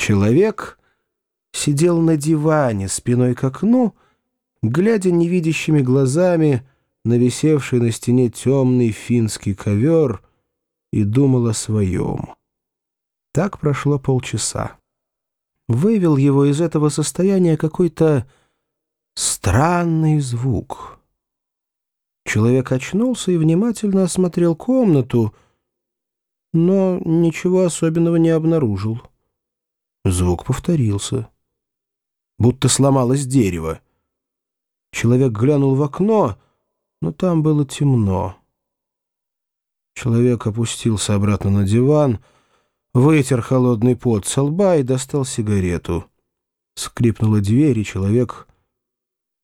Человек сидел на диване спиной к окну, глядя невидящими глазами на висевший на стене темный финский ковер и думал о своем. Так прошло полчаса. Вывел его из этого состояния какой-то странный звук. Человек очнулся и внимательно осмотрел комнату, но ничего особенного не обнаружил. Звук повторился. Будто сломалось дерево. Человек глянул в окно, но там было темно. Человек опустился обратно на диван, вытер холодный пот со лба и достал сигарету. Скрипнула дверь, и человек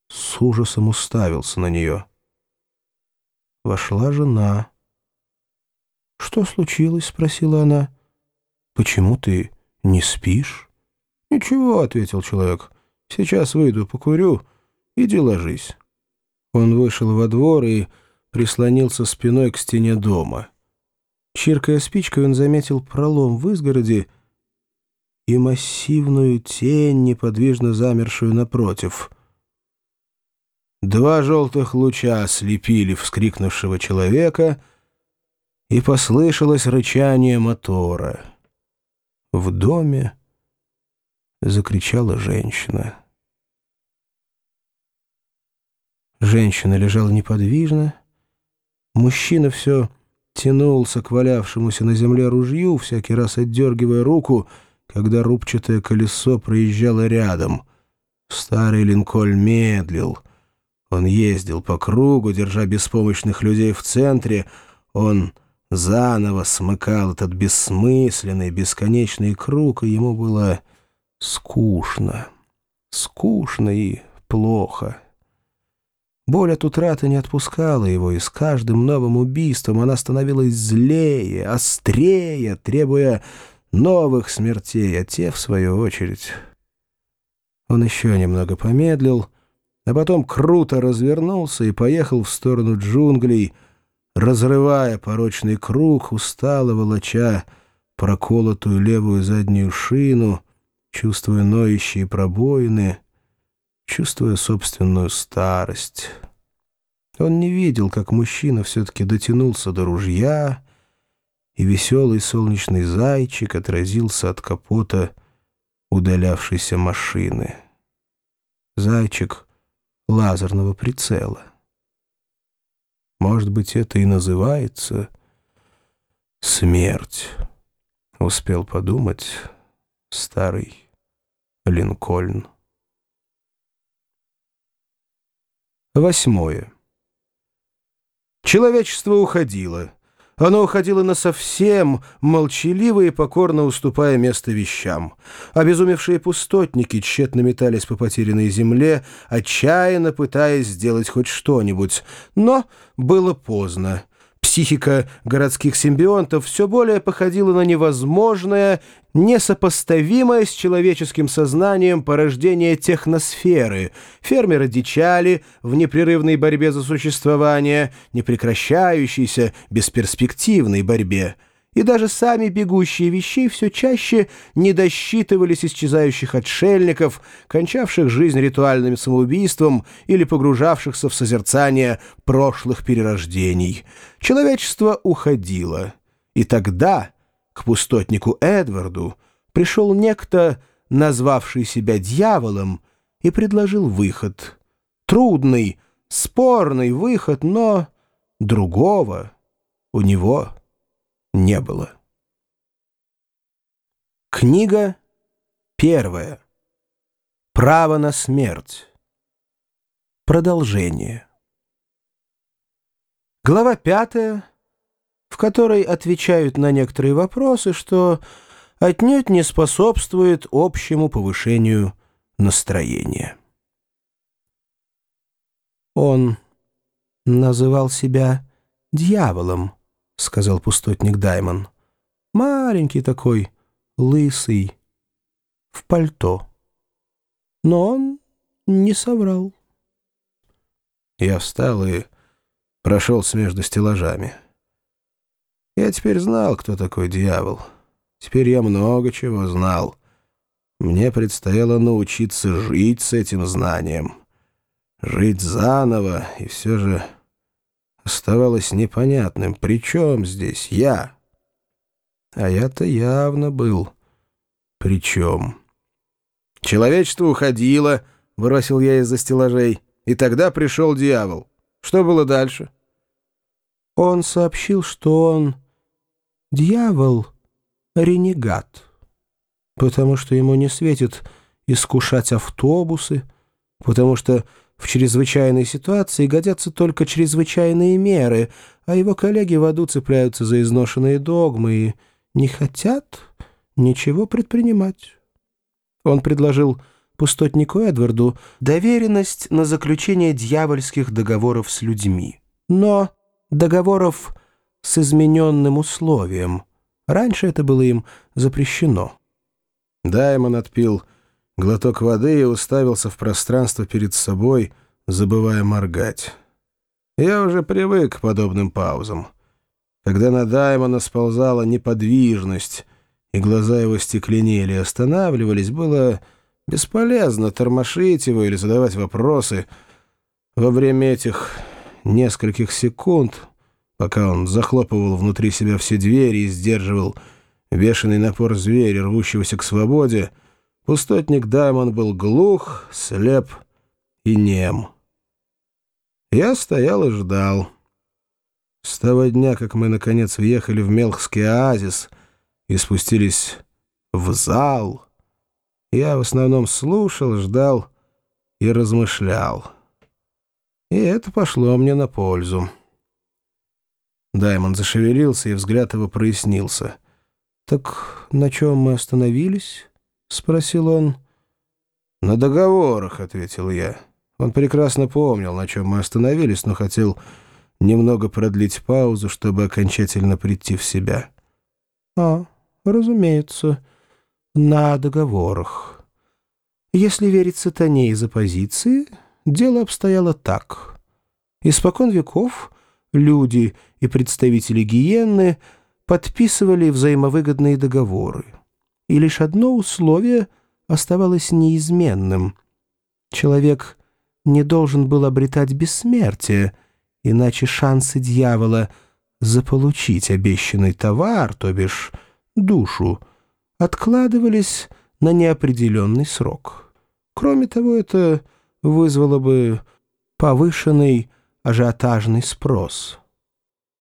с ужасом уставился на нее. Вошла жена. «Что случилось?» — спросила она. «Почему ты «Не спишь?» «Ничего», — ответил человек. «Сейчас выйду, покурю. Иди ложись». Он вышел во двор и прислонился спиной к стене дома. Чиркая спичкой, он заметил пролом в изгороди и массивную тень, неподвижно замершую напротив. Два желтых луча ослепили вскрикнувшего человека, и послышалось рычание мотора — в доме закричала женщина. Женщина лежала неподвижно. Мужчина все тянулся к валявшемуся на земле ружью, всякий раз отдергивая руку, когда рубчатое колесо проезжало рядом. Старый Линкольн медлил. Он ездил по кругу, держа беспомощных людей в центре. Он заново смыкал этот бессмысленный, бесконечный круг, и ему было скучно. Скучно и плохо. Боль от утраты не отпускала его, и с каждым новым убийством она становилась злее, острее, требуя новых смертей, а те, в свою очередь... Он еще немного помедлил, а потом круто развернулся и поехал в сторону джунглей — разрывая порочный круг, устало волоча проколотую левую заднюю шину, чувствуя ноющие пробоины, чувствуя собственную старость. Он не видел, как мужчина все-таки дотянулся до ружья, и веселый солнечный зайчик отразился от капота удалявшейся машины. Зайчик лазерного прицела. Может быть, это и называется смерть, успел подумать старый Линкольн. Восьмое. Человечество уходило. Оно уходило на совсем молчаливо и покорно уступая место вещам. Обезумевшие пустотники тщетно метались по потерянной земле, отчаянно пытаясь сделать хоть что-нибудь. Но было поздно. Психика городских симбионтов все более походила на невозможное, несопоставимое с человеческим сознанием порождение техносферы. Фермеры дичали в непрерывной борьбе за существование, непрекращающейся, бесперспективной борьбе и даже сами бегущие вещей все чаще не досчитывались исчезающих отшельников, кончавших жизнь ритуальным самоубийством или погружавшихся в созерцание прошлых перерождений. Человечество уходило. И тогда к пустотнику Эдварду пришел некто, назвавший себя дьяволом, и предложил выход. Трудный, спорный выход, но другого у него не было. Книга первая. Право на смерть. Продолжение. Глава пятая, в которой отвечают на некоторые вопросы, что отнюдь не способствует общему повышению настроения. Он называл себя дьяволом, — сказал пустотник Даймон. «Маленький такой, лысый, в пальто. Но он не соврал». Я встал и прошелся между стеллажами. Я теперь знал, кто такой дьявол. Теперь я много чего знал. мне предстояло научиться жить с этим знанием. Жить заново, и все же оставалось непонятным, при чем здесь я? А я-то явно был при чем. Человечество уходило, бросил я из-за стеллажей, и тогда пришел дьявол. Что было дальше? Он сообщил, что он дьявол, ренегат потому что ему не светит искушать автобусы, потому что в чрезвычайной ситуации годятся только чрезвычайные меры, а его коллеги в аду цепляются за изношенные догмы и не хотят ничего предпринимать. Он предложил пустотнику Эдварду доверенность на заключение дьявольских договоров с людьми, но договоров с измененным условием. Раньше это было им запрещено. Даймон отпил глоток воды и уставился в пространство перед собой, забывая моргать. Я уже привык к подобным паузам. Когда на Даймона сползала неподвижность, и глаза его стекленели и останавливались, было бесполезно тормошить его или задавать вопросы. Во время этих нескольких секунд, пока он захлопывал внутри себя все двери и сдерживал бешеный напор зверя, рвущегося к свободе, пустотник Даймон был глух, слеп и нем. Я стоял и ждал. С того дня, как мы, наконец, въехали в Мелхский оазис и спустились в зал, я в основном слушал, ждал и размышлял. И это пошло мне на пользу. Даймон зашевелился, и взгляд его прояснился — «Так на чем мы остановились?» — спросил он. «На договорах», — ответил я. Он прекрасно помнил, на чем мы остановились, но хотел немного продлить паузу, чтобы окончательно прийти в себя. «А, разумеется, на договорах. Если верить сатане из оппозиции, дело обстояло так. Испокон веков люди и представители гиенны — подписывали взаимовыгодные договоры. И лишь одно условие оставалось неизменным. Человек не должен был обретать бессмертие, иначе шансы дьявола заполучить обещанный товар, то бишь душу, откладывались на неопределенный срок. Кроме того, это вызвало бы повышенный ажиотажный спрос —